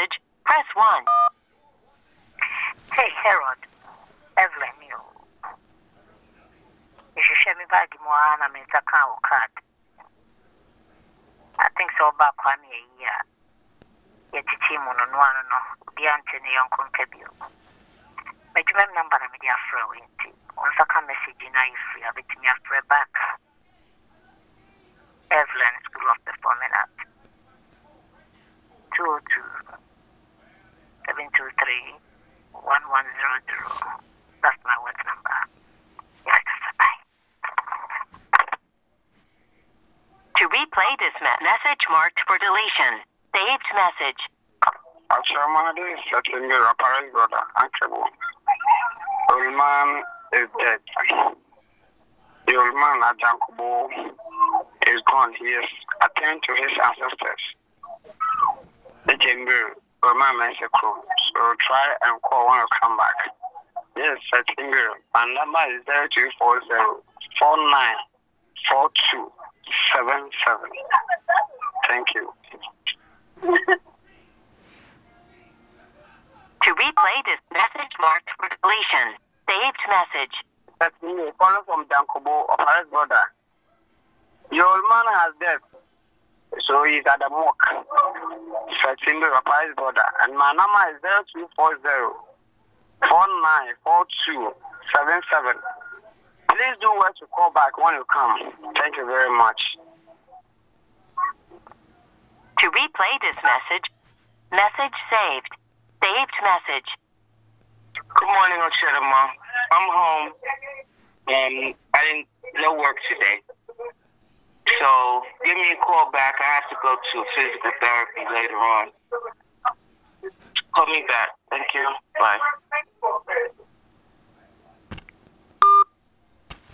message, press 1. Hey, Harold. Evelyn, you. You should share me back in one. I mean, it's a cow card. I think so Kwame a year. Yet, it's him on one, no, the Anthony Uncle Pebble. But you remember, I'm a dear friend. Once I come message in, I free, I'll me after back. 723 1100. That's my work number. Yes, bye. To replay this me- message marked for deletion, saved message. Ashamadi settling the apparent brother, Uncle. Old man is dead. The old man, Ajankubo, is gone. He has attended to his ancestors. The chamber, old man is a crew. So try and call when you come back. Yes, settling the My number is 0240 494277. Thank you. To replay this message marked for deletion, saved message. That's me calling from Dankobo of Harris brother. Your man has death. So he's at the mock. Fetching the Rapi's brother. And my number is 0240 494277. Please do well to call back when you come. Thank you very much. To replay this message, message saved, saved message. Good morning, Ocheta Mom. I'm home and I didn't no work today. So give me a call back. I have to go to physical therapy later on. Call me back. Thank you. Bye.